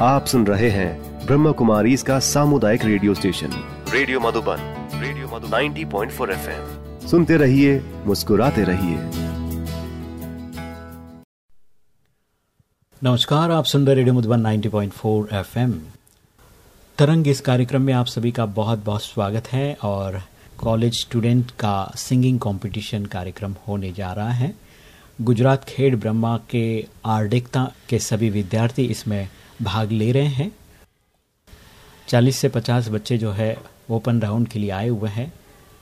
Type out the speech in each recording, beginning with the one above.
आप सुन रहे हैं ब्रह्म कुमारी इसका सामुदायिक radio station. Radio Madhuban radio Madhu 90.4 point सुनते रहिए मुस्कुराते रहिए। नमस्कार आप सुन रहे रेडियो मधुबन 90.4 एफएम। तरंग इस कार्यक्रम में आप सभी का बहुत बहुत स्वागत है और कॉलेज स्टूडेंट का सिंगिंग कंपटीशन कार्यक्रम होने जा रहा है। गुजरात खेड़ ब्रह्मा के आर्डिकता के सभी विद्यार्थी इसमें भाग ले रहे हैं। 40 से 50 बच्चे जो है, ओपन राउंड के लिए आए हुए हैं।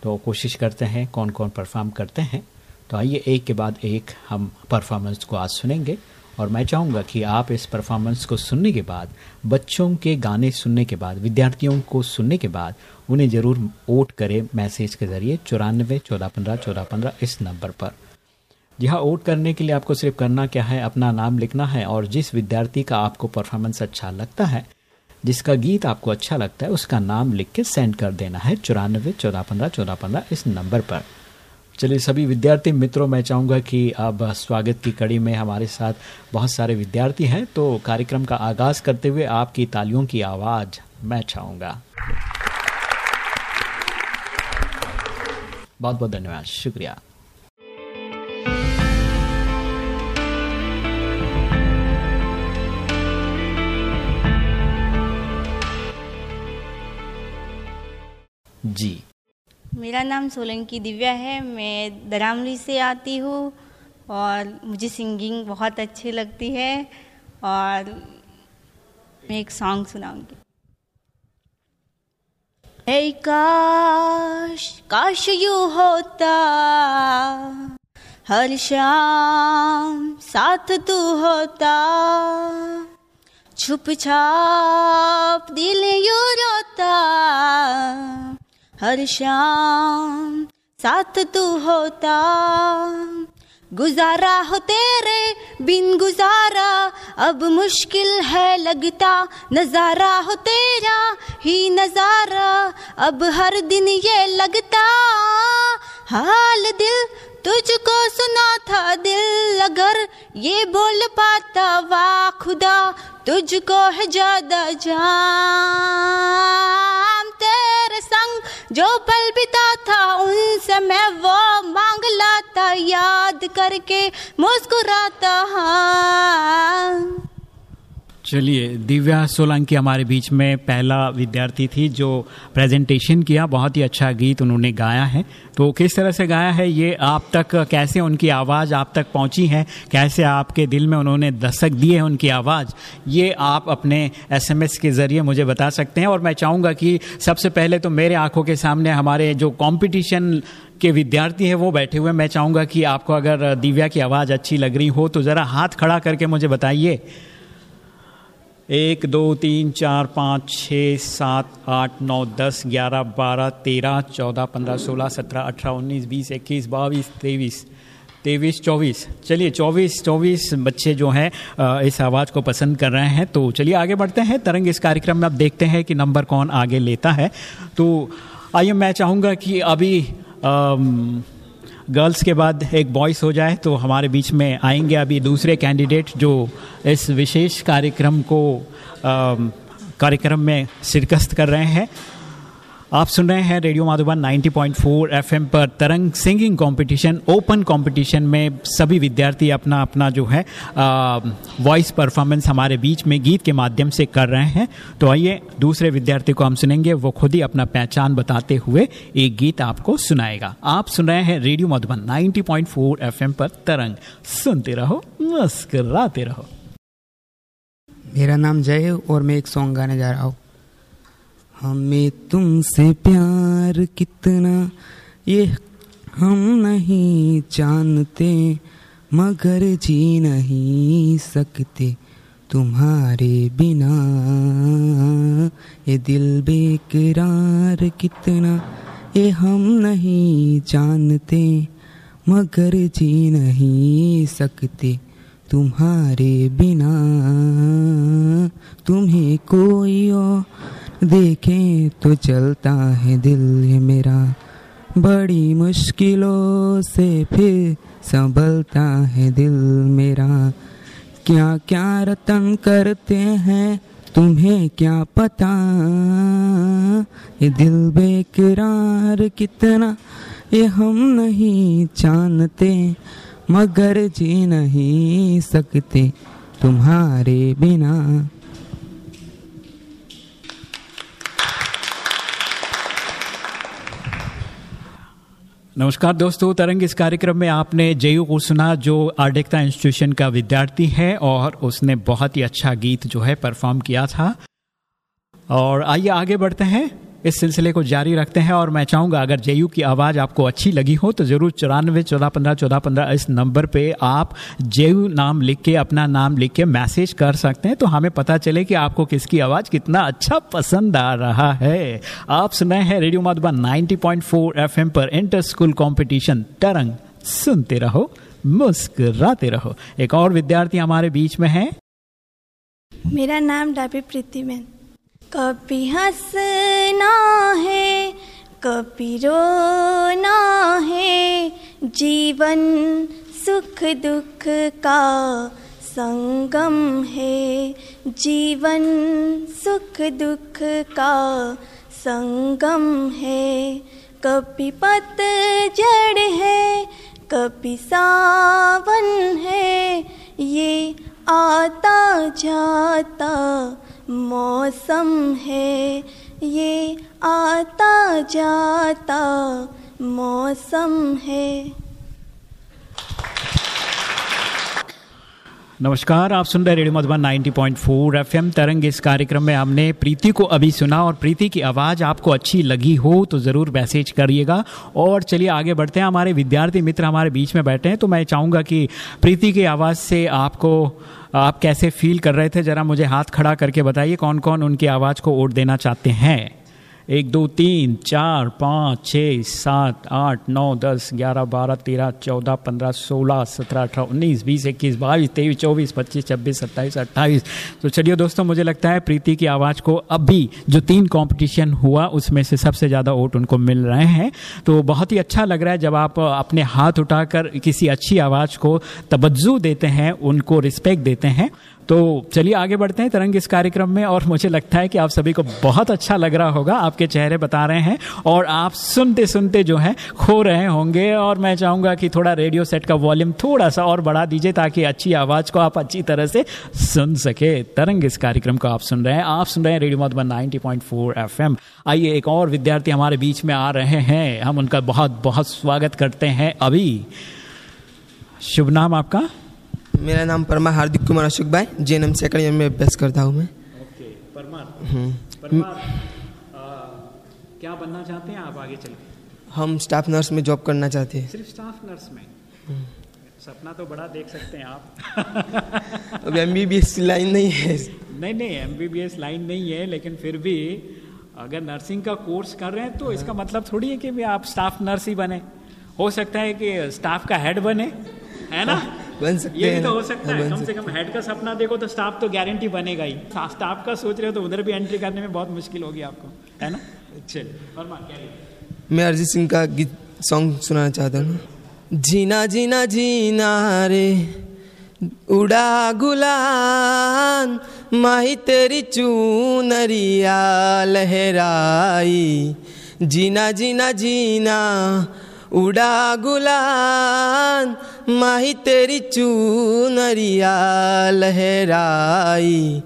तो कोशिश करते हैं कौन कौन परफॉर्म करते हैं। तो आइए, एक के बाद एक हम परफॉर्मेंस को आज सुनेंगे। और मैं चाहूँगा कि आप इस परफॉर्मेंस को सुनने के बाद, बच्चों के गाने सुनने के बाद, विद्यार्थियों को सुनने के बाद, उन्हें ज़रूर वोट करें मैसेज के ज़रिए चौरानवे, चौदह पंद्रह चौदह पंद्रह इस नंबर पर। जी हाँ वोट करने के लिए आपको सिर्फ़ करना क्या है, अपना नाम लिखना है और जिस विद्यार्थी का आपको परफॉर्मेंस अच्छा लगता है, जिसका गीत आपको अच्छा लगता है, उसका नाम लिख के सेंड कर देना है चौरानबे चौदह पंद्रह चौदह पंद्रह इस नंबर पर। चलिए सभी विद्यार्थी मित्रों, मैं चाहूँगा कि अब स्वागत की कड़ी में हमारे साथ बहुत सारे विद्यार्थी हैं तो कार्यक्रम का आगाज़ करते हुए आपकी तालियों की आवाज़ मैं चाहूँगा। बहुत बहुत धन्यवाद, शुक्रिया। जी। मेरा नाम सोलंकी दिव्या है, मैं दरामली से आती हूँ और मुझे सिंगिंग बहुत अच्छी लगती है और मैं एक सॉन्ग सुनाऊँगी। हे काश काश यू होता, हर शाम साथ तू होता, छुप छाप दिल यू रोता हर शाम साथ तू होता। गुजारा हो तेरे बिन गुजारा, अब मुश्किल है लगता। नज़ारा हो तेरा ही नज़ारा, अब हर दिन ये लगता। हाल दिल तुझको सुना था दिल, अगर ये बोल पाता वाह खुदा तुझको है ज़्यादा जाम। तेरे संग जो पल बिता था उनसे मैं वो मांग लाता, याद करके मुस्कुराता हाँ। चलिए, दिव्या सोलंकी हमारे बीच में पहला विद्यार्थी थी जो प्रेजेंटेशन किया, बहुत ही अच्छा गीत उन्होंने गाया है। तो किस तरह से गाया है, ये आप तक, कैसे उनकी आवाज़ आप तक पहुँची है? कैसे आपके दिल में उन्होंने दस्तक दी है उनकी आवाज़? ये आप अपने एसएमएस के ज़रिए मुझे बता सकते हैं। और मैं चाहूँगा कि सबसे पहले तो मेरे आँखों के सामने हमारे जो कॉम्पिटिशन के विद्यार्थी हैं, वो बैठे हुए मैं चाहूँगा कि आपको अगर दिव्या की आवाज़ अच्छी लग रही हो तो ज़रा हाथ खड़ा करके मुझे बताइए। एक दो तीन चार पाँच छः सात आठ नौ दस ग्यारह बारह तेरह चौदह पंद्रह सोलह सत्रह अठारह उन्नीस बीस इक्कीस बाईस तेईस तेईस चौबीस। चलिए चौबीस चौबीस बच्चे जो हैं इस आवाज़ को पसंद कर रहे हैं तो चलिए आगे बढ़ते हैं। तरंग इस कार्यक्रम में आप देखते हैं कि नंबर कौन आगे लेता है। तो आइए मैं चाहूँगा कि अभी आम, गर्ल्स के बाद एक बॉयस हो जाए तो हमारे बीच में आएँगे अभी दूसरे कैंडिडेट जो इस विशेष कार्यक्रम को कार्यक्रम में शिरकस्त कर रहे हैं। आप सुन रहे हैं रेडियो माधुबन 90.4 एफएम पर तरंग सिंगिंग कंपटीशन, ओपन कंपटीशन में सभी विद्यार्थी अपना अपना जो है वॉइस परफॉर्मेंस हमारे बीच में गीत के माध्यम से कर रहे हैं। तो आइए, दूसरे विद्यार्थी को हम सुनेंगे, वो खुद ही अपना पहचान बताते हुए एक गीत आपको सुनाएगा। आप सुन रहे हैं रेडियो मधुबन 90.4 एफएम पर तरंग। सुनते रहो, मुस्कराते रहो। मेरा नाम जय है और मैं एक सॉन्ग गाने जा रहा हूँ। हमें तुमसे प्यार कितना, ये हम नहीं जानते, मगर जी नहीं सकते तुम्हारे बिना। ये दिल बेकरार कितना, ये हम नहीं जानते, मगर जी नहीं सकते तुम्हारे बिना। तुम्हें कोई और देखें तो चलता है दिल ये मेरा। बड़ी मुश्किलों से फिर संभलता है दिल मेरा। क्या क्या रतन करते हैं, तुम्हें क्या पता? ये दिल बेकरार कितना, ये हम नहीं जानते। मगर जी नहीं सकते तुम्हारे बिना। नमस्कार दोस्तों, तरंग इस कार्यक्रम में आपने जयू को सुना जो आर्डिकता इंस्टीट्यूशन का विद्यार्थी है, और उसने बहुत ही अच्छा गीत जो है परफॉर्म किया था। और आइए आगे बढ़ते हैं। इस सिलसिले को जारी रखते हैं और मैं चाहूँगा अगर जेयू की आवाज़ आपको अच्छी लगी हो तो ज़रूर चौरानवे, चौदह, पंद्रह चौदह, पंद्रह इस नंबर पे आप जेयू नाम लिख के, अपना नाम लिख के मैसेज कर सकते हैं। तो हमें पता चले कि आपको किसकी आवाज़ कितना अच्छा पसंद आ रहा है। आप सुनाए हैं रेडियो मधुबन 90.4 एफएम पर इंटर स्कूल कॉम्पिटिशन तरंग सुनते रहो, मुस्कुराते रहो। एक और विद्यार्थी हमारे बीच में है। मेरा नाम डाबी प्रीति मैन। कभी हंसना है, कभी रोना है, जीवन सुख दुख का संगम है। जीवन सुख दुख का संगम है। कभी पतझड़ है, कभी सावन है, ये आता जाता मौसम है, ये आता जाता मौसम है। नमस्कार, आप सुन रहे रेडियो मधुबन 90.4 एफएम। तरंग, इस कार्यक्रम में हमने प्रीति को अभी सुना और प्रीति की आवाज़ आपको अच्छी लगी हो तो ज़रूर मैसेज करिएगा। और चलिए आगे बढ़ते हैं। हमारे विद्यार्थी मित्र हमारे बीच में बैठे हैं तो मैं चाहूँगा कि प्रीति की आवाज़ से आपको आप कैसे फील कर रहे थे? ज़रा मुझे हाथ खड़ा करके बताइए कौन कौन उनकी आवाज़ को वोट देना चाहते हैं? एक, दो, तीन, चार, पाँच छः सात, आठ, नौ, दस, ग्यारह, बारह, तेरह, चौदह, पंद्रह, सोलह, सत्रह, अठारह, उन्नीस, बीस, इक्कीस, बाईस, तेईस, चौबीस, पच्चीस, छब्बीस, सत्ताईस, अट्ठाईस। तो चलिए दोस्तों, मुझे लगता है प्रीति की आवाज़ को अभी जो तीन कंपटीशन हुआ, उसमें से सबसे ज़्यादा वोट उनको मिल रहे हैं। तो बहुत ही अच्छा लग रहा है जब आप अपने हाथ उठाकर किसी अच्छी आवाज़ को तवज्जो देते हैं, उनको रिस्पेक्ट देते हैं। तो चलिए आगे बढ़ते हैं तरंग इस कार्यक्रम में, और मुझे लगता है कि आप सभी को बहुत अच्छा लग रहा होगा, आपके चेहरे बता रहे हैं, और आप सुनते सुनते जो है, खो रहे होंगे, और मैं चाहूँगा कि थोड़ा रेडियो सेट का वॉल्यूम थोड़ा सा और बढ़ा दीजिए, ताकि अच्छी आवाज़ को आप अच्छी तरह से सुन सके। तरंग इस कार्यक्रम को आप सुन रहे हैं, आप सुन रहे हैं रेडियो मधुबन नाइनटी पॉइंट आइए एक और विद्यार्थी हमारे बीच में आ रहे हैं, हम उनका बहुत बहुत स्वागत करते हैं अभी। शुभ नाम आपका? मेरा नाम परमा Hardik Kumar Ashok bhai J N M second year में अभ्यास करता हूँ मैं। ओके परमार परमार क्या बनना चाहते हैं आप आगे चल के? हम स्टाफ नर्स में जॉब करना चाहते हैं। सिर्फ़ स्टाफ नर्स में? सपना तो बड़ा देख सकते हैं आप। अब M B B S line नहीं है। नहीं नहीं M B B S line नहीं है लेकिन फिर भी अगर नर्सिंग का कोर्स कर रहे हैं तो इसका मतलब थोड़ी है कि भी आप स्टाफ नर्स ही बने। हो सकता है कि स्टाफ का हेड बने है ना? बन सकते ये हैं। तो हो सकता हाँ, है। कम से कम हेड का सपना देखो तो स्टाफ तो गारंटी बनेगा ही। स्टाफ का सोच रहे हो तो उधर भी एंट्री करने में बहुत मुश्किल होगी आपको है ना? चलिए? मैं अरिजीत सिंह का गीत सॉन्ग सुनाना चाहता हूँ। जीना जीना जीना रे उड़ा गुलान माही तेरी चूनरिया लहराई। जीना जीना जीना उड़ा गुलान माही तेरी चूनरिया लहराई।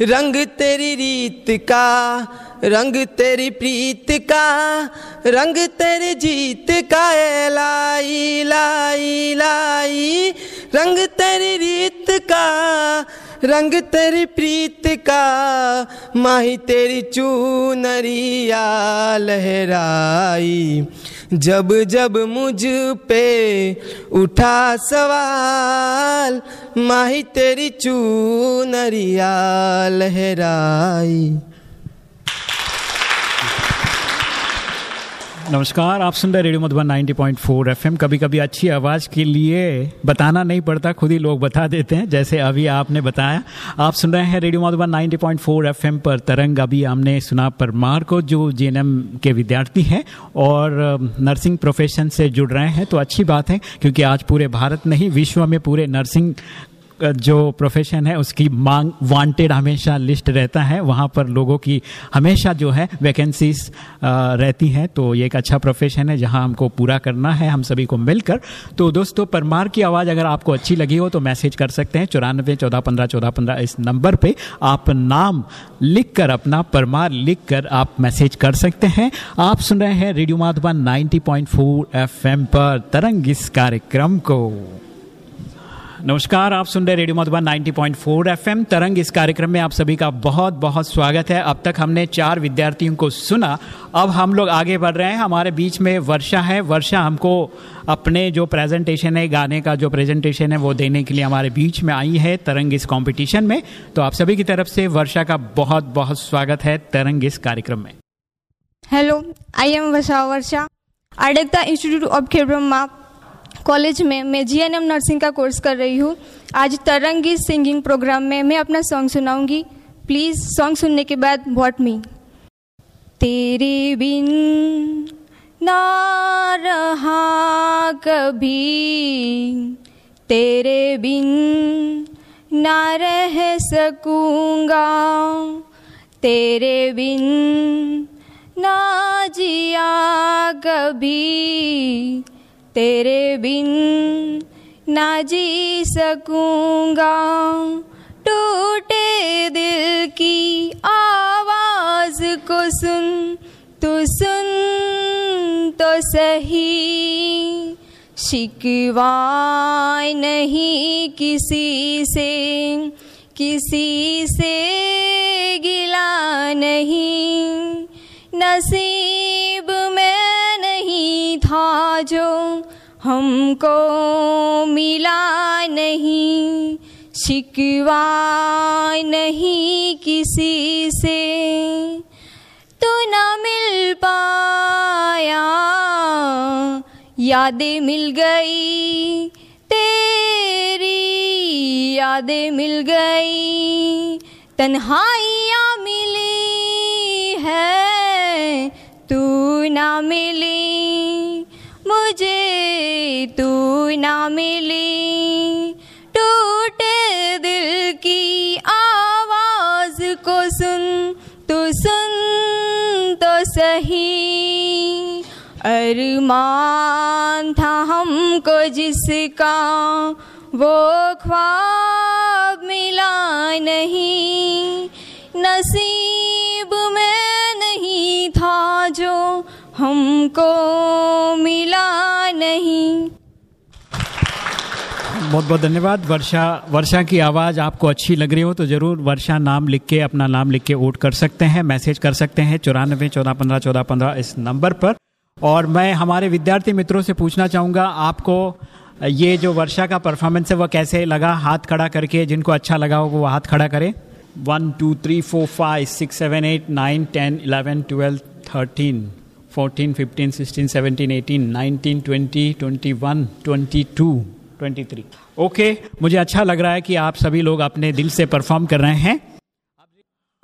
रंग तेरी रीत का, रंग तेरी प्रीत का, रंग तेरी जीत का ए लाई लाई लाई, रंग तेरी रीत का, रंग तेरी प्रीत का, माही तेरी चूनरिया लहराई। जब जब मुझ पे उठा सवाल माही तेरी चू नरिया लहराई नमस्कार, आप सुन रहे रेडियो मधुबन 90.4 एफएम। कभी कभी अच्छी आवाज़ के लिए बताना नहीं पड़ता, खुद ही लोग बता देते हैं, जैसे अभी आपने बताया। आप सुन रहे हैं रेडियो मधुबन 90.4 एफएम पर तरंग। अभी हमने सुना परमार को, जो जीएनएम के विद्यार्थी हैं और नर्सिंग प्रोफेशन से जुड़ रहे हैं। तो अच्छी बात है, क्योंकि आज पूरे भारत नहीं, विश्व में पूरे नर्सिंग जो प्रोफेशन है, उसकी मांग वांटेड हमेशा लिस्ट रहता है। वहाँ पर लोगों की हमेशा जो है वैकेंसीज रहती हैं। तो ये एक अच्छा प्रोफेशन है जहाँ हमको पूरा करना है, हम सभी को मिलकर। तो दोस्तों, परमार की आवाज़ अगर आपको अच्छी लगी हो तो मैसेज कर सकते हैं चौरानबे चौदह पंद्रह चौदह पंद्रह। इस नंबर पर आप नाम लिख कर अपना परमार लिख कर आप मैसेज कर सकते हैं। आप सुन रहे हैं रेडियो माधुबन 90.4 एफएम पर तरंग इस कार्यक्रम को। नमस्कार, आप सुन रहे रेडियो मधुबन 90.4 एफएम। तरंग इस कार्यक्रम में आप सभी का बहुत बहुत स्वागत है। अब तक हमने चार विद्यार्थियों को सुना। अब हम लोग आगे बढ़ रहे हैं। हमारे बीच में वर्षा है। वर्षा हमको अपने जो प्रेजेंटेशन है, गाने का जो प्रेजेंटेशन है, वो देने के लिए हमारे बीच में आई है तरंग इस कॉम्पिटिशन में। तो आप सभी की तरफ़ से वर्षा का बहुत बहुत स्वागत है तरंग इस कार्यक्रम में। Hello I am Varsha Varsha. Institute of खेल ब्रह्मा कॉलेज में मैं जीएनएम नर्सिंग का कोर्स कर रही हूँ। आज तरंगी सिंगिंग प्रोग्राम में मैं अपना सॉन्ग सुनाऊँगी। प्लीज़ सॉन्ग सुनने के बाद वॉट मी तेरे बिन ना रहा कभी। तेरे बिन ना रह सकूँगा। तेरे बिन ना जिया कभी। तेरे बिन ना जी सकूँगा। टूटे दिल की आवाज़ को सुन, तू सुन तो सही। शिकवा नहीं किसी से किसी से गिला नहीं। नसीब में नहीं था जो हमको मिला नहीं, शिकवा नहीं किसी से। तो न मिल पाया, यादें मिल गई, तेरी यादें मिल गई। तन्हाइयाँ मिली है तू ना मिली, मुझे तू ना मिली। टूटे दिल की आवाज़ को सुन, तू सुन तो सही। अरमान था हमको जिसका, वो ख्वाब मिला नहीं। नसीब में नहीं था हमको मिला नहीं। बहुत बहुत धन्यवाद। वर्षा वर्षा की आवाज़ आपको अच्छी लग रही हो तो ज़रूर वर्षा नाम लिख के, अपना नाम लिख के वोट कर सकते हैं, मैसेज कर सकते हैं चौरानबे चौदह पंद्रह चौदह पंद्रह इस नंबर पर। और मैं हमारे विद्यार्थी मित्रों से पूछना चाहूँगा, आपको ये जो वर्षा का परफॉर्मेंस है, वह कैसे लगा? हाथ खड़ा करके, जिनको अच्छा लगा हो, वो हाथ खड़ा करें। One, two, three, four, five, six, seven, eight, nine, ten, eleven, twelve, thirteen. Fourteen fifteen sixteen seventeen eighteen nineteen twenty twenty one twenty two twenty three okay मुझे अच्छा लग रहा है कि आप सभी लोग अपने दिल से परफॉर्म कर रहे हैं।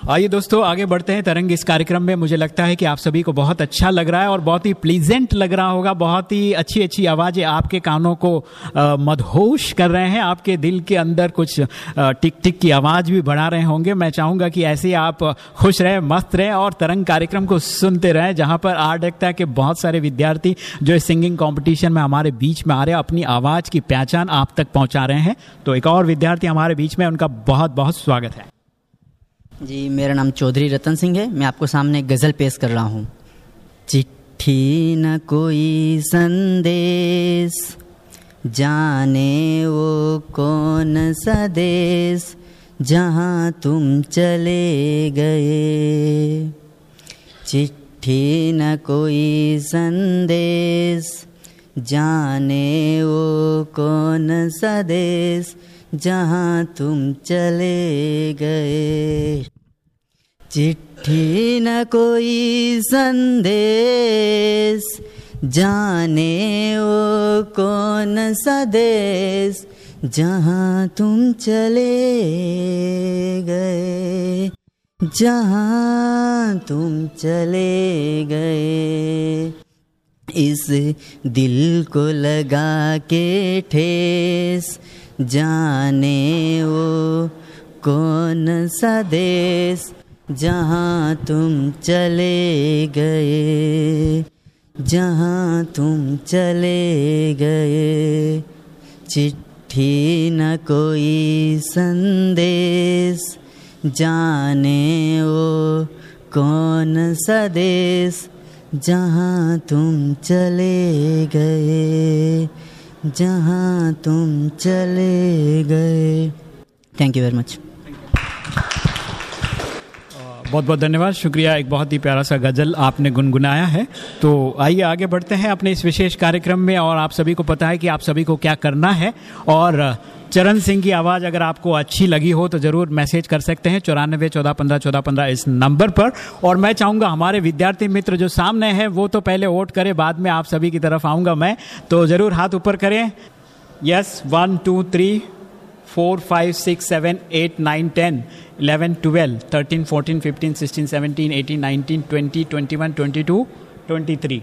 आइए दोस्तों, आगे बढ़ते हैं तरंग इस कार्यक्रम में। मुझे लगता है कि आप सभी को बहुत अच्छा लग रहा है और बहुत ही प्लीजेंट लग रहा होगा। बहुत ही अच्छी अच्छी आवाज़ें आपके कानों को मदहोश कर रहे हैं। आपके दिल के अंदर कुछ टिक टिक की आवाज़ भी बढ़ा रहे होंगे। मैं चाहूँगा कि ऐसे ही आप खुश रहे, मस्त रहे और तरंग कार्यक्रम को सुनते रहें, जहाँ पर आर्ट है कि बहुत सारे विद्यार्थी जो इस सिंगिंग कॉम्पिटिशन में हमारे बीच में आ रहे हैं, अपनी आवाज़ की पहचान आप तक पहुँचा रहे हैं। तो एक और विद्यार्थी हमारे बीच में, उनका बहुत बहुत स्वागत है। जी, मेरा नाम चौधरी रतन सिंह है। मैं आपको सामने गज़ल पेश कर रहा हूँ। चिट्ठी न कोई संदेश, जाने वो कौन सा देश जहाँ तुम चले गए। चिट्ठी न कोई संदेश, जाने वो कौन सा देश जहाँ तुम चले गए। चिट्ठी न कोई संदेश, जाने वो कौन सा देश, जहाँ तुम चले गए। जहाँ तुम चले गए। इस दिल को लगा के ठेस जाने वो कौन सा देश जहाँ तुम चले गए? जहाँ तुम चले गए? चिट्ठी न कोई संदेश। जाने वो कौन सा देश जहाँ तुम चले गए? जहाँ तुम चले गए। थैंक यू वेरी मच बहुत बहुत धन्यवाद। शुक्रिया, एक बहुत ही प्यारा सा गज़ल आपने गुनगुनाया है। तो आइए आगे बढ़ते हैं अपने इस विशेष कार्यक्रम में और आप सभी को पता है कि आप सभी को क्या करना है। और चरण सिंह की आवाज़ अगर आपको अच्छी लगी हो तो ज़रूर मैसेज कर सकते हैं। चौरानबे, चौदह, पंद्रह चौदह, पंद्रह इस नंबर पर। और मैं चाहूँगा हमारे विद्यार्थी मित्र जो सामने हैं, वो तो पहले वोट करें, बाद में आप सभी की तरफ़ आऊँगा मैं। तो ज़रूर हाथ ऊपर करें। Yes one two three four five six seven eight nine ten eleven twelve thirteen fourteen fifteen sixteen seventeen eighteen nineteen twenty twenty one twenty two twenty three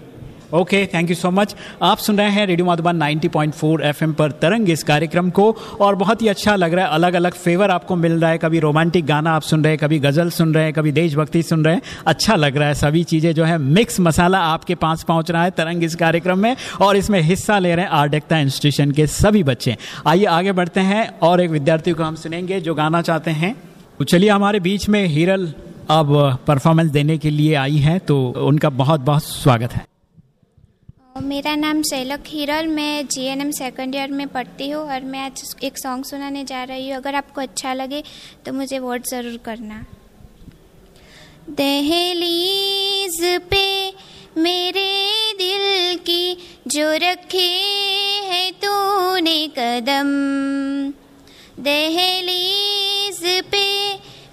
okay thank you so much आप सुन रहे हैं radio Madhuban 90.4 FM पर तरंग इस कार्यक्रम को, और बहुत ही अच्छा लग रहा है अलग अलग फेवर आपको मिल रहा है। कभी रोमांटिक गाना आप सुन रहे हैं, कभी गज़ल सुन रहे हैं, कभी देशभक्ति सुन रहे हैं। अच्छा लग रहा है, सभी चीज़ें जो है मिक्स मसाला आपके पास पहुँच रहा है तरंग इस कार्यक्रम में, और इसमें हिस्सा ले रहे हैं आर्डेक्ता इंस्टीट्यूशन के सभी बच्चे। आइए आगे बढ़ते हैं, और एक विद्यार्थी को हम सुनेंगे जो गाना चाहते हैं। तो चलिए, हमारे बीच में हिरल अब परफॉर्मेंस देने के लिए आई है तो उनका बहुत बहुत स्वागत है। मेरा नाम शैलक हिरल मैं G N M second year में पढ़ती हूँ और मैं आज एक सॉन्ग सुनाने जा रही हूँ। अगर आपको अच्छा लगे तो मुझे वोट ज़रूर करना। दहलीज पे मेरे दिल की जो रखे है तूने कदम। दहलीज पे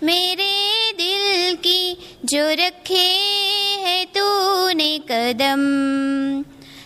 मेरे दिल की जो रखे है तूने कदम।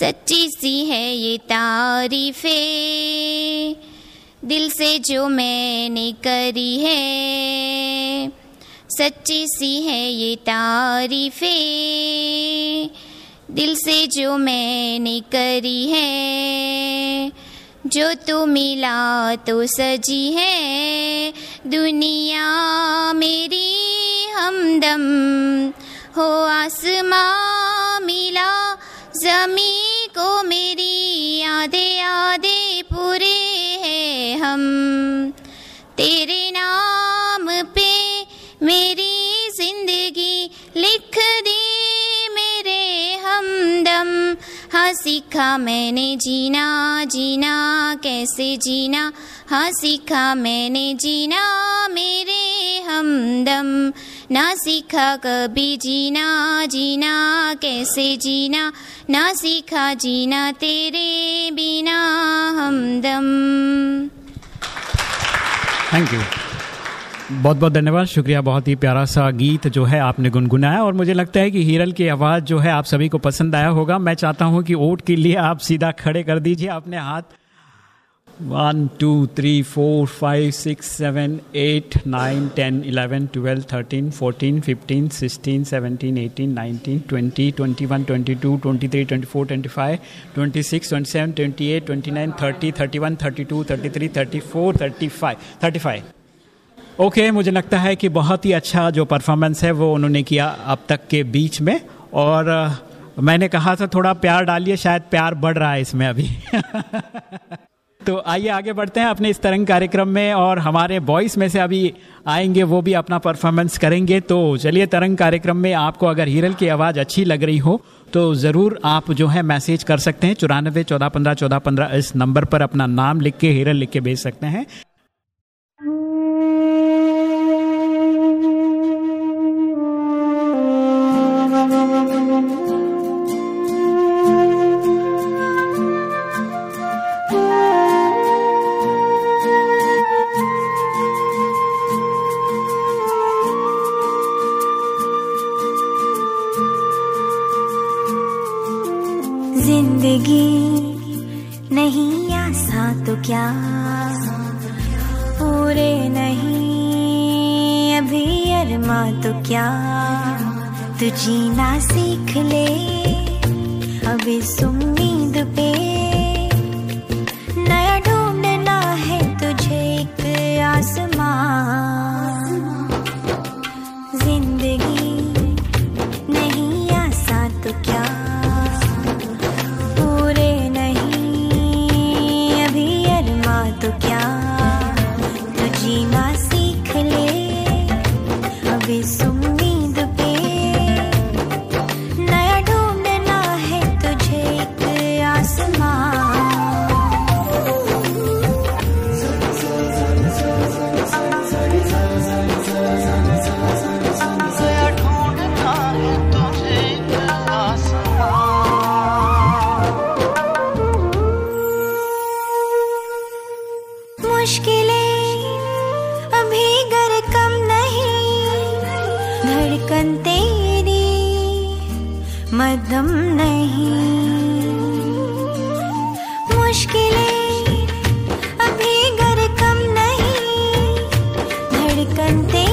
सच्ची सी है ये तारीफे। दिल से जो मैंने करी है, सच्ची सी है ये तारीफे। दिल से जो मैंने करी है, जो तू मिला तो सजी है। दुनिया मेरी हमदम हो आसमां मिला जमी को मेरी आधे आधे पूरे हैं हम। तेरे नाम पे मेरी ज़िंदगी लिख दी मेरे हमदम। हाँ सीखा मैंने जीना जीना, कैसे जीना हाँ सीखा मैंने जीना मेरे हमदम। ना सीखा कभी जीना जीना कैसे जीना? ना सीखा जीना तेरे बिना हमदम। थैंक यू बहुत बहुत धन्यवाद। शुक्रिया, बहुत ही प्यारा सा गीत जो है आपने गुनगुनाया और मुझे लगता है कि हीरल की आवाज़ जो है आप सभी को पसंद आया होगा। मैं चाहता हूँ कि वोट के लिए आप सीधा खड़े कर दीजिए। अपने हाथ one two three four five six seven eight nine ten eleven twelve thirteen fourteen fifteen sixteen seventeen eighteen nineteen twenty twenty one twenty two twenty three twenty four twenty five twenty six twenty seven twenty eight twenty nine thirty thirty one thirty two thirty three thirty four thirty five thirty five okay मुझे लगता है कि बहुत ही अच्छा जो performance है वो उन्होंने किया अब तक के बीच में और मैंने कहा था थोड़ा प्यार डालिए, शायद प्यार बढ़ रहा है इसमें अभी। तो आइए आगे बढ़ते हैं अपने इस तरंग कार्यक्रम में और हमारे बॉयस में से अभी आएँगे, वो भी अपना परफॉर्मेंस करेंगे। तो चलिए तरंग कार्यक्रम में आपको अगर हीरल की आवाज़ अच्छी लग रही हो तो ज़रूर आप जो है मैसेज कर सकते हैं। चौरानबे, चौदह, पंद्रह चौदह, पंद्रह इस नंबर पर अपना नाम लिख के हीरल लिख के भेज सकते हैं। ज़िंदगी नहीं आसा तो क्या? पूरे नहीं, अभी अरमा तो क्या? तू जीना सीख ले, अभी इस frente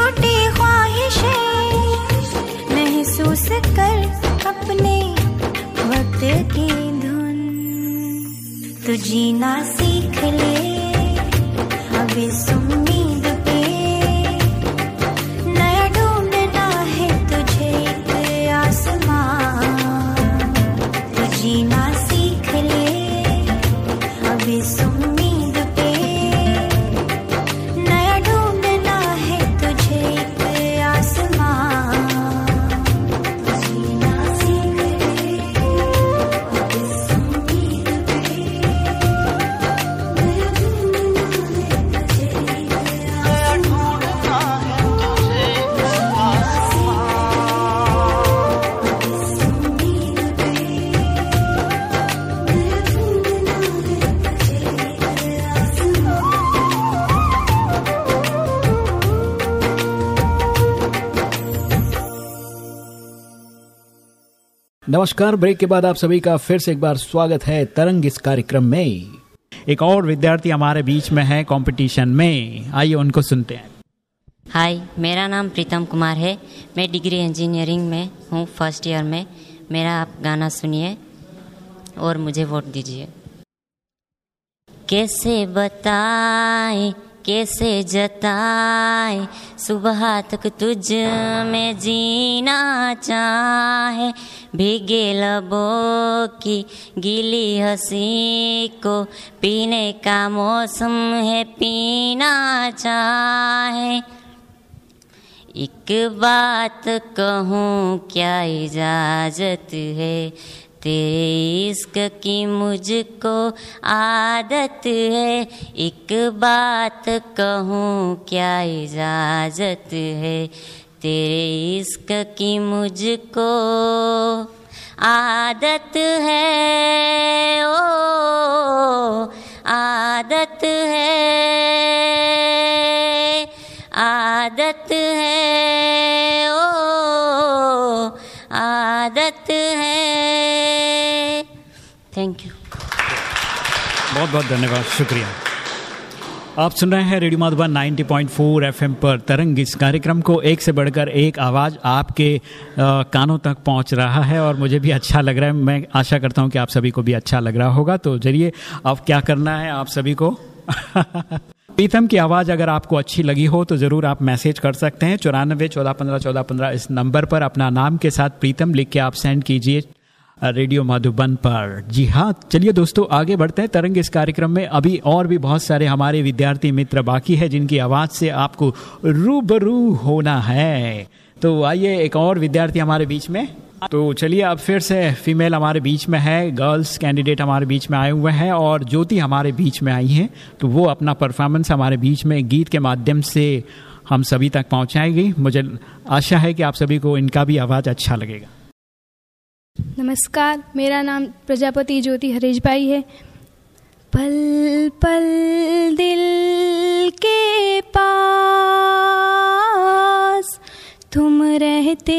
झूठी ख्वाहिशें महसूस कर अपने वक्त की धुन। तू जीना सीख ले अभी इस नमस्कार ब्रेक के बाद आप सभी का फिर से एक बार स्वागत है तरंग इस कार्यक्रम में। एक और विद्यार्थी हमारे बीच में है कंपटीशन में। आइए उनको सुनते हैं। हाय मेरा नाम प्रीतम कुमार है। मैं डिग्री इंजीनियरिंग में हूँ फ़र्स्ट ईयर में। मेरा आप गाना सुनिए और मुझे वोट दीजिए। कैसे बताए कैसे जताए? सुबह तक तुझ में जीना चाहे। भीगे लबों की गीली हँसी को पीने का मौसम है, पीना चाहे। एक बात कहूँ, क्या इजाज़त है? तेरे इश्क की मुझको आदत है। एक बात कहूँ, क्या इजाज़त है? तेरे इश्क की मुझको आदत है। ओ, आदत है। आदत है। ओ थैंक यू बहुत बहुत धन्यवाद शुक्रिया। आप सुन रहे हैं रेडियो माधुबन 90.4 एफएम पर तरंग। इस कार्यक्रम को एक से बढ़कर एक आवाज़ आपके आ, कानों तक पहुँच रहा है और मुझे भी अच्छा लग रहा है। मैं आशा करता हूँ कि आप सभी को भी अच्छा लग रहा होगा। तो ज़रिए अब क्या करना है आप सभी को? प्रीतम की आवाज़ अगर आपको अच्छी लगी हो तो ज़रूर आप मैसेज कर सकते हैं। चौरानबे चौदह पंद्रह चौदह पंद्रह इस नंबर पर अपना नाम के साथ प्रीतम लिख के आप सेंड कीजिए। रेडियो मधुबन पर। जी हाँ चलिए दोस्तों, आगे बढ़ते हैं। तरंग इस कार्यक्रम में अभी और भी बहुत सारे हमारे विद्यार्थी मित्र बाकी है, जिनकी आवाज़ से आपको रूबरू होना है। तो आइए एक और विद्यार्थी हमारे बीच में। तो चलिए, अब फिर से फीमेल हमारे बीच में है। गर्ल्स कैंडिडेट हमारे बीच में आए हुए हैं और ज्योति हमारे बीच में आई हैं। तो वो अपना परफॉर्मेंस हमारे बीच में गीत के माध्यम से हम सभी तक पहुंचाएगी। मुझे आशा है कि आप सभी को इनका भी आवाज़ अच्छा लगेगा। नमस्कार, मेरा नाम प्रजापति ज्योति हरीश भाई है। पल पल दिल के पास तुम रहते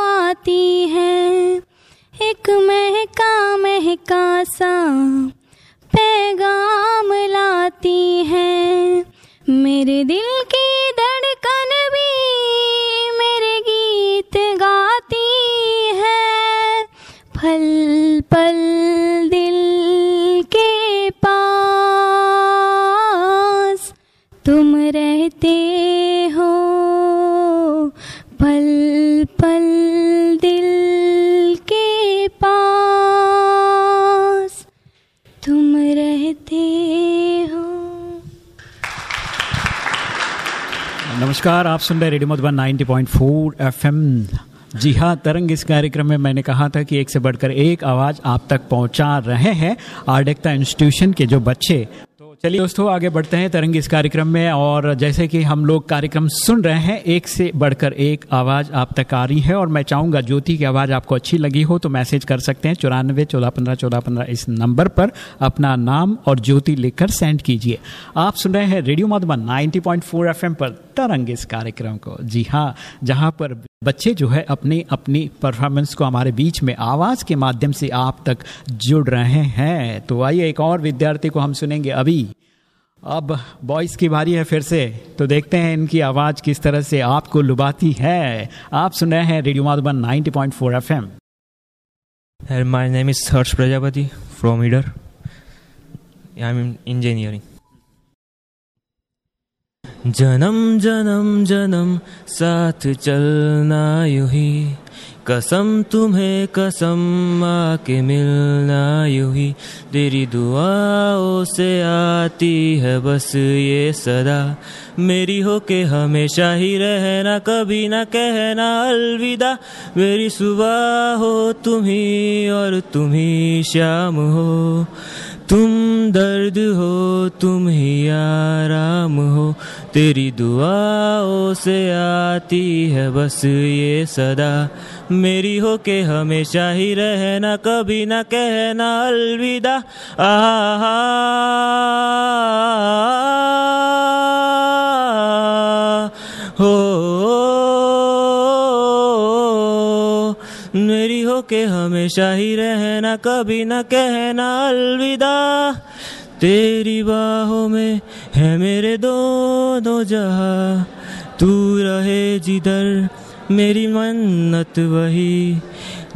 सुन रहे रेडियो मधुबन 90.4 एफएम। जी हाँ तरंग इस कार्यक्रम में मैंने कहा था कि एक से बढ़कर एक आवाज़ आप तक पहुँचा रहे हैं। आर्डेक्ता इंस्टीट्यूशन के जो बच्चे चलिए दोस्तों, आगे बढ़ते हैं तरंग इस कार्यक्रम में और जैसे कि हम लोग कार्यक्रम सुन रहे हैं, एक से बढ़कर एक आवाज़ आप तक आ रही है और मैं चाहूँगा ज्योति की आवाज़ आपको अच्छी लगी हो तो मैसेज कर सकते हैं चौरानवे चौदह पंद्रह चौदह पंद्रह इस नंबर पर अपना नाम और ज्योति लिखकर सेंड कीजिए। आप सुन रहे हैं रेडियो मधुबन 90.4 एफएम पर तरंग इस कार्यक्रम को। जी हाँ जहाँ पर बच्चे जो है अपनी अपनी परफॉर्मेंस को हमारे बीच में आवाज़ के माध्यम से आप तक जुड़ रहे हैं। तो आइए एक और विद्यार्थी को हम सुनेंगे अभी। अब बॉयज़ की बारी है फिर से तो देखते हैं इनकी आवाज़ किस तरह से आपको लुभाती है आप सुन रहे हैं radio Madhuban 90.4 FM And my name is Harsh Prajapati from Idar. I'm in engineering. जन्म जन्म जन्म साथ चलना यू ही कसम तुम्हें कसम आके मिलना यूँ ही तेरी दुआओं से आती है बस ये सदा। मेरी हो के हमेशा ही रहना, कभी ना कहना अलविदा। मेरी सुबह हो तुम ही और तुम ही शाम हो। तुम दर्द हो, तुम ही आराम हो। तेरी दुआओं से आती है बस ये सदा। मेरी हो के हमेशा ही रहना, कभी ना कहना अलविदा। आहा। हो। मेरी हो के हमेशा ही रहना, कभी ना कहना अलविदा। तेरी बाहों में है मेरे दोनों जहाँ, तू रहे जिधर मेरी मन्नत वही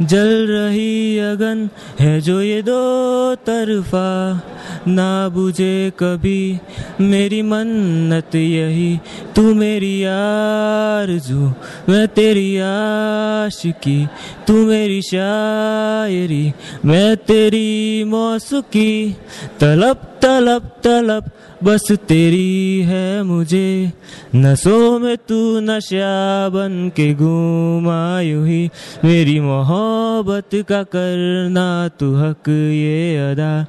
जल रही अगन है जो ये दो तरफा। ना बुझे कभी मेरी मन्नत यही। तू मेरी आरज़ू, मैं तेरी आशिकी। तू मेरी शायरी, मैं तेरी मौसुकी। तलब तलब तलब बस तेरी है मुझे, नसों में तू नशा बन के घूमा यूँ ही। मेरी मोहब्बत का करना तू हक ये अदा।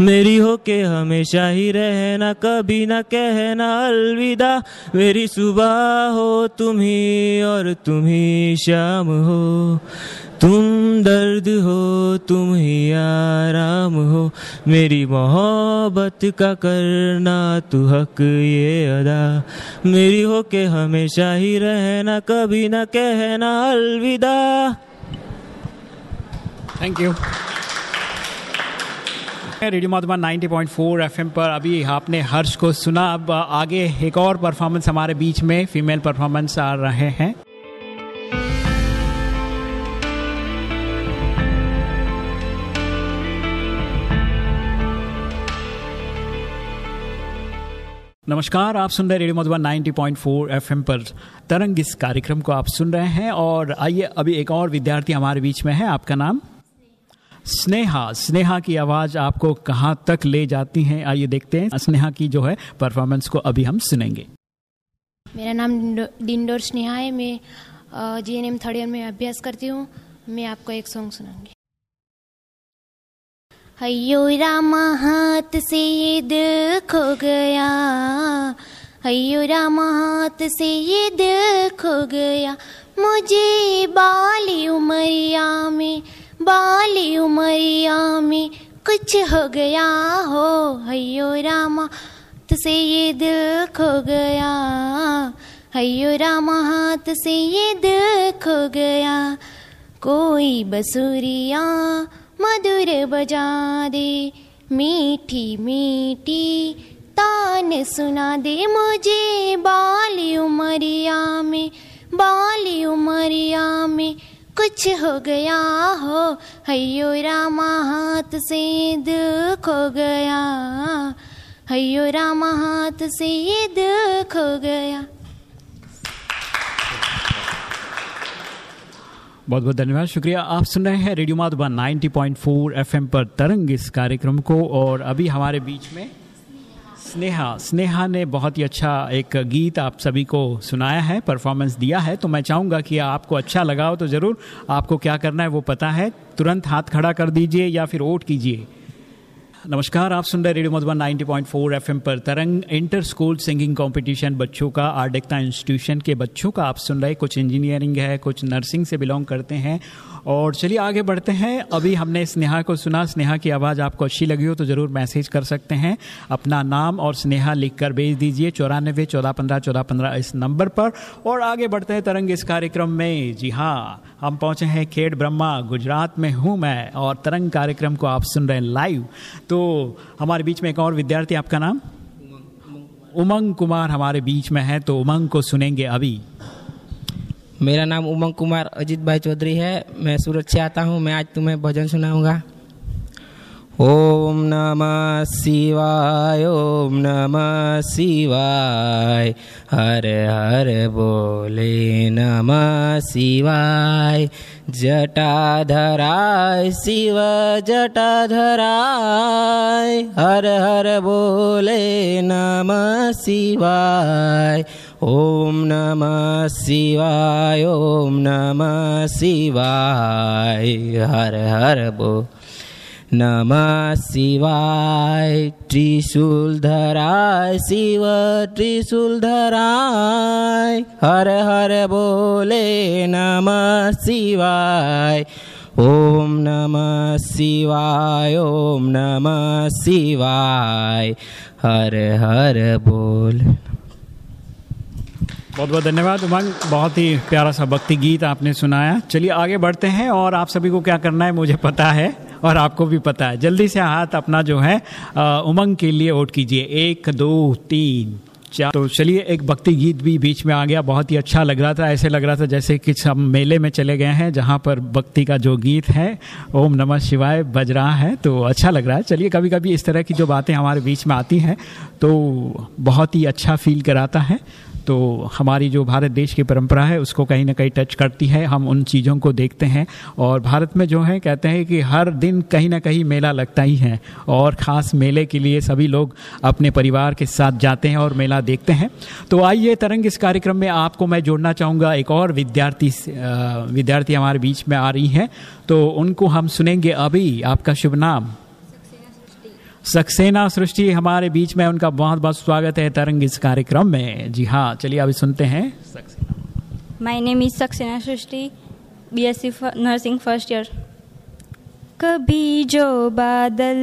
मेरी हो के हमेशा ही रहना, कभी ना कहना अलविदा। मेरी सुबह हो तुम ही और तुम ही शाम हो। तुम दर्द हो, तुम ही आराम हो। मेरी मोहब्बत का करना तू हक ये अदा। मेरी हो के हमेशा ही रहना, कभी ना कहना अलविदा। Thank you radio Madhuban 90.4 FM पर अभी आपने हर्ष को सुना। अब आगे एक और परफॉर्मेंस हमारे बीच में फीमेल परफॉर्मेंस आ रहे हैं। नमस्कार, आप सुन रहे रेडियो मधुबन 90.4 एफएम पर तरंग इस कार्यक्रम को आप सुन रहे हैं और आइए, अभी एक और विद्यार्थी हमारे बीच में है, आपका नाम? स्नेहा। स्नेहा की आवाज़ आपको कहाँ तक ले जाती है? आइए देखते हैं। स्नेहा की जो है परफॉर्मेंस को अभी हम सुनेंगे। मेरा नाम डिंडोर स्नेहा है। मैं G N M third year में अभ्यास करती हूँ। मैं आपको एक सॉन्ग सुनाऊँगी। हयो रामा हाथ से ये दिल खो गया। हयो रामा हाथ से ये दिल खो गया। मुझे बाली उमरिया में, बाली उमरिया में कुछ हो गया हो। हयो रामा हाथ से ये दिल खो गया। हयो रामा हाथ से ये दिल खो गया। कोई बसुरिया मधुर बजा दे। मीठी मीठी तान सुना दे मुझे बाली उमरिया में, बाली उमरिया में। कुछ हो गया हो, हयो रामा हाथ से दिल खो गया। हयो रामा हाथ से ये दिल खो गया। बहुत बहुत धन्यवाद। शुक्रिया। आप सुन रहे हैं रेडियो माधुबन 90.4 एफएम पर तरंग इस कार्यक्रम को और अभी हमारे बीच में स्नेहा। स्नेहा ने बहुत ही अच्छा एक गीत आप सभी को सुनाया है, परफॉर्मेंस दिया है तो मैं चाहूँगा कि आपको अच्छा लगा हो तो ज़रूर। आपको क्या करना है वो पता है। तुरंत हाथ खड़ा कर दीजिए या फिर वोट कीजिए। नमस्कार, आप सुन रहे रेडियो मधुबन 90.4 एफएम पर तरंग इंटर स्कूल सिंगिंग कंपटीशन बच्चों का आर्डिकता इंस्टीट्यूशन के बच्चों का। आप सुन रहे कुछ इंजीनियरिंग है, कुछ नर्सिंग से बिलोंग करते हैं और चलिए आगे बढ़ते हैं। अभी हमने स्नेहा को सुना। स्नेहा की आवाज़ आपको अच्छी लगी हो तो ज़रूर मैसेज कर सकते हैं। अपना नाम और स्नेहा लिख कर भेज दीजिए। चौरानबे चौदह, पंद्रह चौदह, पंद्रह इस नंबर पर। और आगे बढ़ते हैं तरंग इस कार्यक्रम में। जी हाँ हम पहुँचे हैं खेड़ ब्रह्मा, गुजरात में हूँ मैं। और तरंग कार्यक्रम को आप सुन रहे हैं लाइव। तो हमारे बीच में एक और विद्यार्थी, आपका नाम? उमंग कुमार हमारे बीच में है तो उमंग को सुनेंगे अभी। मेरा नाम उमंग कुमार अजीत भाई चौधरी है। मैं सूरत से आता हूँ। मैं आज तुम्हें भजन सुनाऊँगा। ओम नमः शिवाय, ओम नमः शिवाय। हर हर बोले नमः शिवाय। जटाधराय, शिव जटाधराय। हर हर बोले नमः शिवाय। ओम नमः शिवाय, ओम नमः शिवाय, हर हर बोल नमः शिवाय, त्रिशूलधराय, शिव त्रिशूलधराय, हर हर बोले नमः शिवाय। ओम नमः शिवाय, ओम नमः शिवाय, हर हर बोल। बहुत बहुत धन्यवाद। उमंग, बहुत ही प्यारा सा भक्ति गीत आपने सुनाया। चलिए आगे बढ़ते हैं और आप सभी को क्या करना है मुझे पता है और आपको भी पता है। जल्दी से हाथ अपना जो है उमंग के लिए वोट कीजिए। एक, दो, तीन, चार। तो चलिए एक भक्ति गीत भी बीच में आ गया। बहुत ही अच्छा लग रहा था, ऐसे लग रहा था जैसे कि हम मेले में चले गए हैं, जहाँ पर भक्ति का जो गीत है, ओम नमः शिवाय बज रहा है तो अच्छा लग रहा है। चलिए कभी कभी इस तरह की जो बातें हमारे बीच में आती हैं तो बहुत ही अच्छा फील कराता है। तो हमारी जो भारत देश की परंपरा है, उसको कहीं ना कहीं टच करती है। हम उन चीज़ों को देखते हैं और भारत में जो है, कहते हैं कि हर दिन कहीं ना कहीं मेला लगता ही है और ख़ास मेले के लिए सभी लोग अपने परिवार के साथ जाते हैं और मेला देखते हैं। तो आइए तरंग इस कार्यक्रम में आपको मैं जोड़ना चाहूँगा। एक और विद्यार्थी विद्यार्थी हमारे बीच में आ रही हैं। तो उनको हम सुनेंगे अभी। आपका शुभ नाम? सक्सेना सृष्टि हमारे बीच में, उनका बहुत बहुत स्वागत है तरंग इस कार्यक्रम में। जी हाँ चलिए अभी सुनते हैं। My name is Saxena Srishti BSc nursing first year कभी जो बादल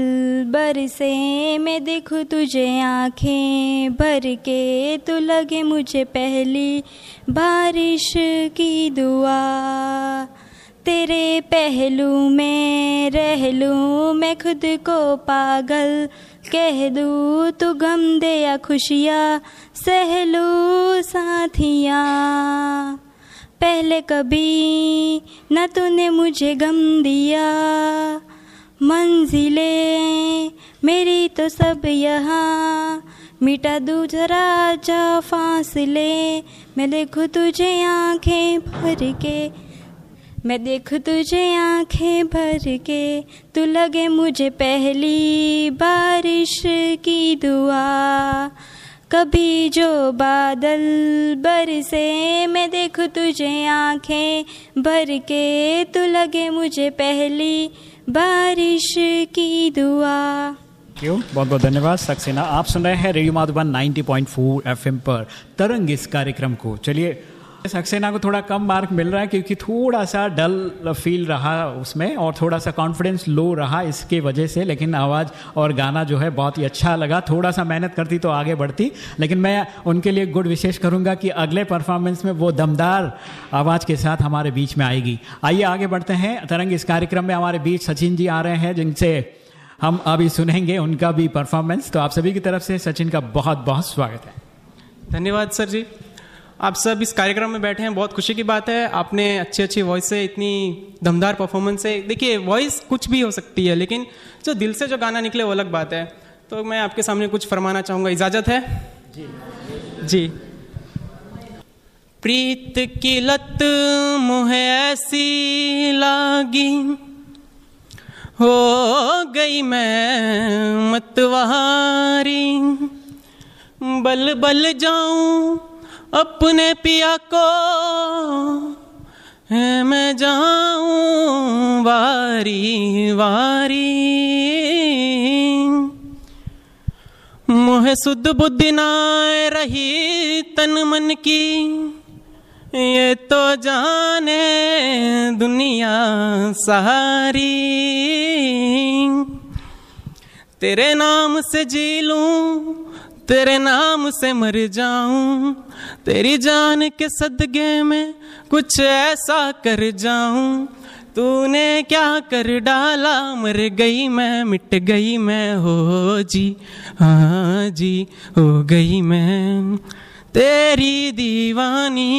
बरसे, मैं देखूँ तुझे आँखें भर के तो लगे मुझे पहली बारिश की दुआ। तेरे पहलू में रह लूँ मैं खुद को पागल। कह दूँ तू गम दे या खुशियाँ, सह लूँ साथिया। पहले कभी न तूने मुझे गम दिया। मंजिले मेरी तो सब यहाँ। मिटा दू जरा जा फासले मैं देखूँ तुझे आँखें भर के। मैं देखूँ तुझे आँखें भर के, तू लगे मुझे पहली बारिश की दुआ। कभी जो बादल बरसे, मैं देखूँ तुझे आँखें भर के, तू लगे मुझे पहली बारिश की दुआ। क्यों बहुत बहुत धन्यवाद, सक्सेना। आप सुन रहे हैं रेडियो माधुबन 90.4 एफएम पर तरंग इस कार्यक्रम को। चलिए सक्सेना को थोड़ा कम मार्क मिल रहा है क्योंकि थोड़ा सा डल फील रहा उसमें और थोड़ा सा कॉन्फिडेंस लो रहा इसके वजह से, लेकिन आवाज़ और गाना जो है बहुत ही अच्छा लगा। थोड़ा सा मेहनत करती तो आगे बढ़ती, लेकिन मैं उनके लिए गुड विशेष करूँगा कि अगले परफॉर्मेंस में वो दमदार आवाज़ के साथ हमारे बीच में आएगी। आइए आगे बढ़ते हैं। तरंग इस कार्यक्रम में हमारे बीच सचिन जी आ रहे हैं, जिनसे हम अभी सुनेंगे उनका भी परफॉर्मेंस तो आप सभी की तरफ़ से सचिन का बहुत बहुत स्वागत है। धन्यवाद सर जी। आप सब इस कार्यक्रम में बैठे हैं, बहुत खुशी की बात है। आपने अच्छी अच्छी वॉइस से, इतनी दमदार परफॉर्मेंस से, देखिए वॉइस कुछ भी हो सकती है, लेकिन जो दिल से जो गाना निकले वो अलग बात है। तो मैं आपके सामने कुछ फरमाना चाहूँगा। इजाज़त है? जी। जी प्रीत की लत मुहे ऐसी लागी, हो गई मैं मतवारी बल बल जाऊँ अपने पिया को है, मैं जाऊँ वारी वारी। मोहे सुध बुद्धि ना रही तन मन की, ये तो जाने दुनिया सारी तेरे नाम से जी लूँ तेरे नाम से मर जाऊँ, तेरी जान के सदगे में कुछ ऐसा कर जाऊँ। तूने क्या कर डाला? मर गई मैं, मिट गई मैं, हो जी हाँ जी, हो गई मैं। तेरी दीवानी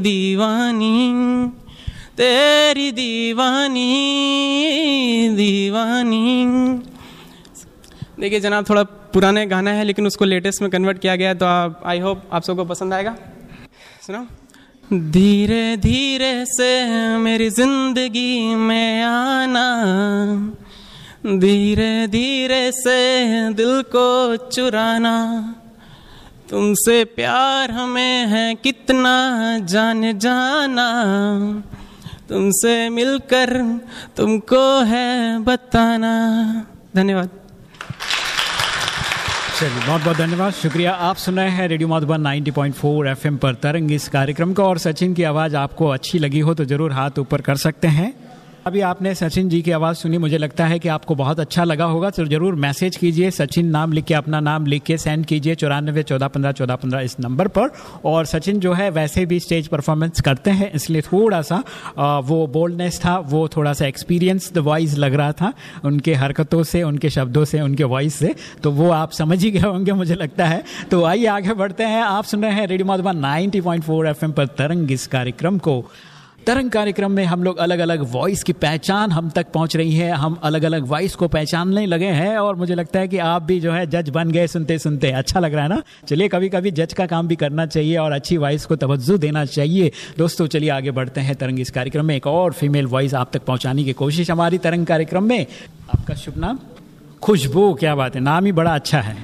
दीवानी, तेरी दीवानी दीवानी। देखिए जनाब, थोड़ा पुराने गाना है, लेकिन उसको लेटेस्ट में कन्वर्ट किया गया है तो आप आई होप आप सबको पसंद आएगा। सुनो। धीरे धीरे से मेरी ज़िंदगी में आना, धीरे धीरे से दिल को चुराना, तुमसे प्यार हमें है कितना जान जाना, तुमसे मिलकर तुमको है बताना। धन्यवाद। चलिए बहुत बहुत धन्यवाद। शुक्रिया, आप सुन रहे हैं रेडियो माधुबन 90.4 एफएम पर तरंग। इस कार्यक्रम को और सचिन की आवाज़ आपको अच्छी लगी हो तो ज़रूर हाथ ऊपर कर सकते हैं। अभी आपने सचिन जी की आवाज़ सुनी, मुझे लगता है कि आपको बहुत अच्छा लगा होगा तो ज़रूर मैसेज कीजिए, सचिन नाम लिख के, अपना नाम लिख के सेंड कीजिए चौरानबे चौदह पंद्रह चौदह पंद्रह इस नंबर पर। और सचिन जो है, वैसे भी स्टेज परफॉर्मेंस करते हैं, इसलिए थोड़ा सा वो बोल्डनेस था, वो थोड़ा सा एक्सपीरियंस वॉइस लग रहा था, उनके हरकतों से, उनके शब्दों से, उनके वॉइस से तो वो आप समझ ही गए होंगे, मुझे लगता है। तो आइए, आगे बढ़ते हैं, आप सुन रहे हैं रेडियो मधुबन 90.4 एफएम पर तरंग इस कार्यक्रम को। तरंग कार्यक्रम में हम लोग अलग अलग वॉइस की पहचान हम तक पहुँच रही है। हम अलग अलग वॉइस को पहचानने लगे हैं और मुझे लगता है कि आप भी जो है जज बन गए सुनते सुनते अच्छा लग रहा है ना? चलिए कभी कभी जज का काम भी करना चाहिए और अच्छी वॉइस को तवज्जो देना चाहिए। दोस्तों, चलिए आगे बढ़ते हैं तरंग इस कार्यक्रम में। एक और फीमेल वॉइस आप तक पहुँचाने की कोशिश हमारी तरंग कार्यक्रम में। आपका शुभ नाम? खुशबू, क्या बात है। नाम ही बड़ा अच्छा है।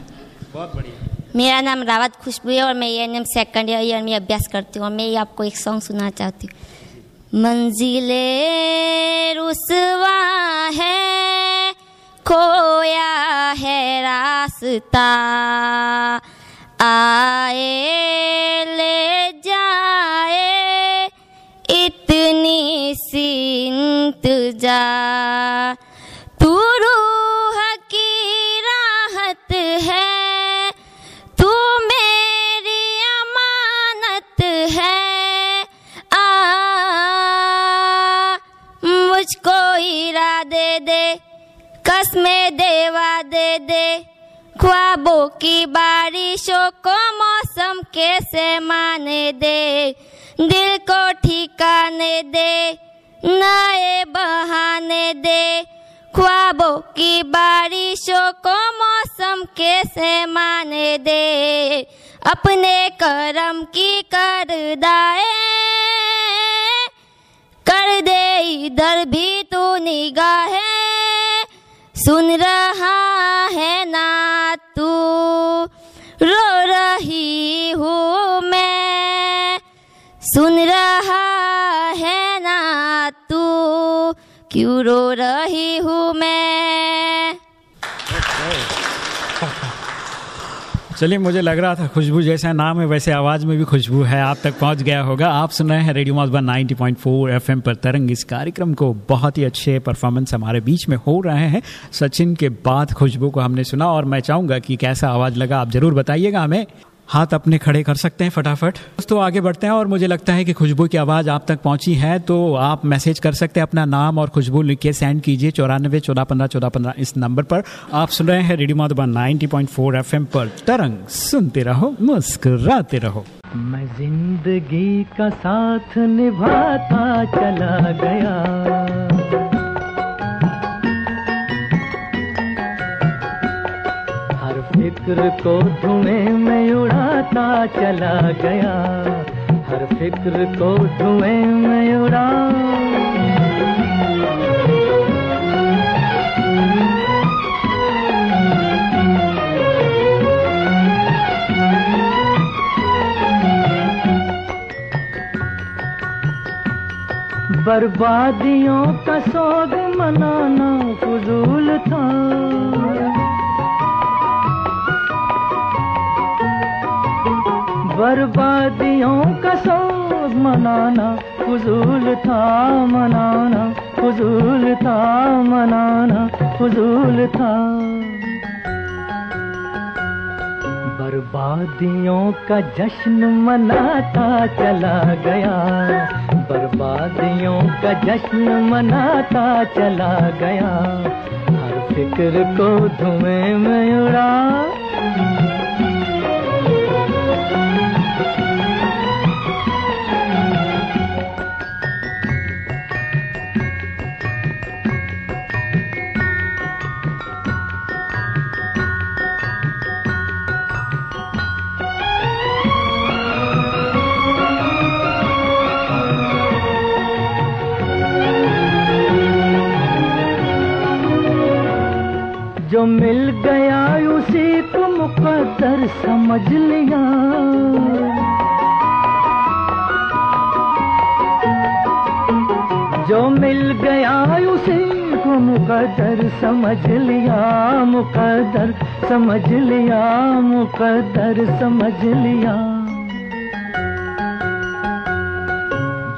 बहुत बढ़िया। मेरा नाम रावत खुशबू है और मैं ए एन सेकेंड ईयर में अभ्यास करती हूँ मैं आपको एक सॉन्ग सुनाना चाहती हूँ। मंजिले रुसवा है खोया है रास्ता। आए ले जाए इतनी सी इंतज़ार दे दे, कसमें देवा दे दे। ख्वाबों की बारिशों को मौसम कैसे माने दे? दिल को ठिकाने दे, नए बहाने दे। ख्वाबों की बारिशों को मौसम कैसे माने दे? अपने करम की कर दाए कर दे इधर भी तू निगाह। सुन रहा है ना तू, रो रही हूँ मैं। सुन रहा है ना तू, क्यों रो रही हूँ मैं? चलिए, मुझे लग रहा था खुशबू जैसा नाम है, वैसे आवाज़ में भी खुशबू है। आप तक पहुँच गया होगा। आप सुन रहे हैं रेडियो मधुबन 90.4 पॉइंट पर तरंग। इस कार्यक्रम को बहुत ही अच्छे परफॉर्मेंस हमारे बीच में हो रहे हैं। सचिन के बाद खुशबू को हमने सुना और मैं चाहूँगा कि कैसा आवाज़ लगा, आप ज़रूर बताइएगा हमें। हाथ अपने खड़े कर सकते हैं फटाफट। दोस्तों, आगे बढ़ते हैं और मुझे लगता है कि खुशबू की आवाज़ आप तक पहुँची है तो आप मैसेज कर सकते हैं अपना नाम और खुशबू लिख के सेंड कीजिए चौरानबे चौदह पंद्रह चौदह पंद्रह इस नंबर पर। आप सुन रहे हैं रेडियो मधुबन 90.4 एफएम पर। तरंग सुनते रहो, मुस्कुराते रहो। मैं ज़िंदगी का साथ निभाता चला गया। फ़िक्र को धुएँ में उड़ाता चला गया। हर फ़िक्र को धुएँ में उड़ा। बर्बादियों का सोग मनाना फजूल था। बर्बादियों का सोग मनाना, फजूल था मनाना, फजूल था मनाना, फजूल था। बर्बादियों का जश्न मनाता चला गया, बर्बादियों का जश्न मनाता चला गया। हर फ़िक्र को धुएँ में उड़ा मिल गया उसी को मुकद्दर समझ लिया। जो मिल गया उसी को मुकद्दर समझ लिया, मुकद्दर समझ लिया, मुकद्दर समझ लिया।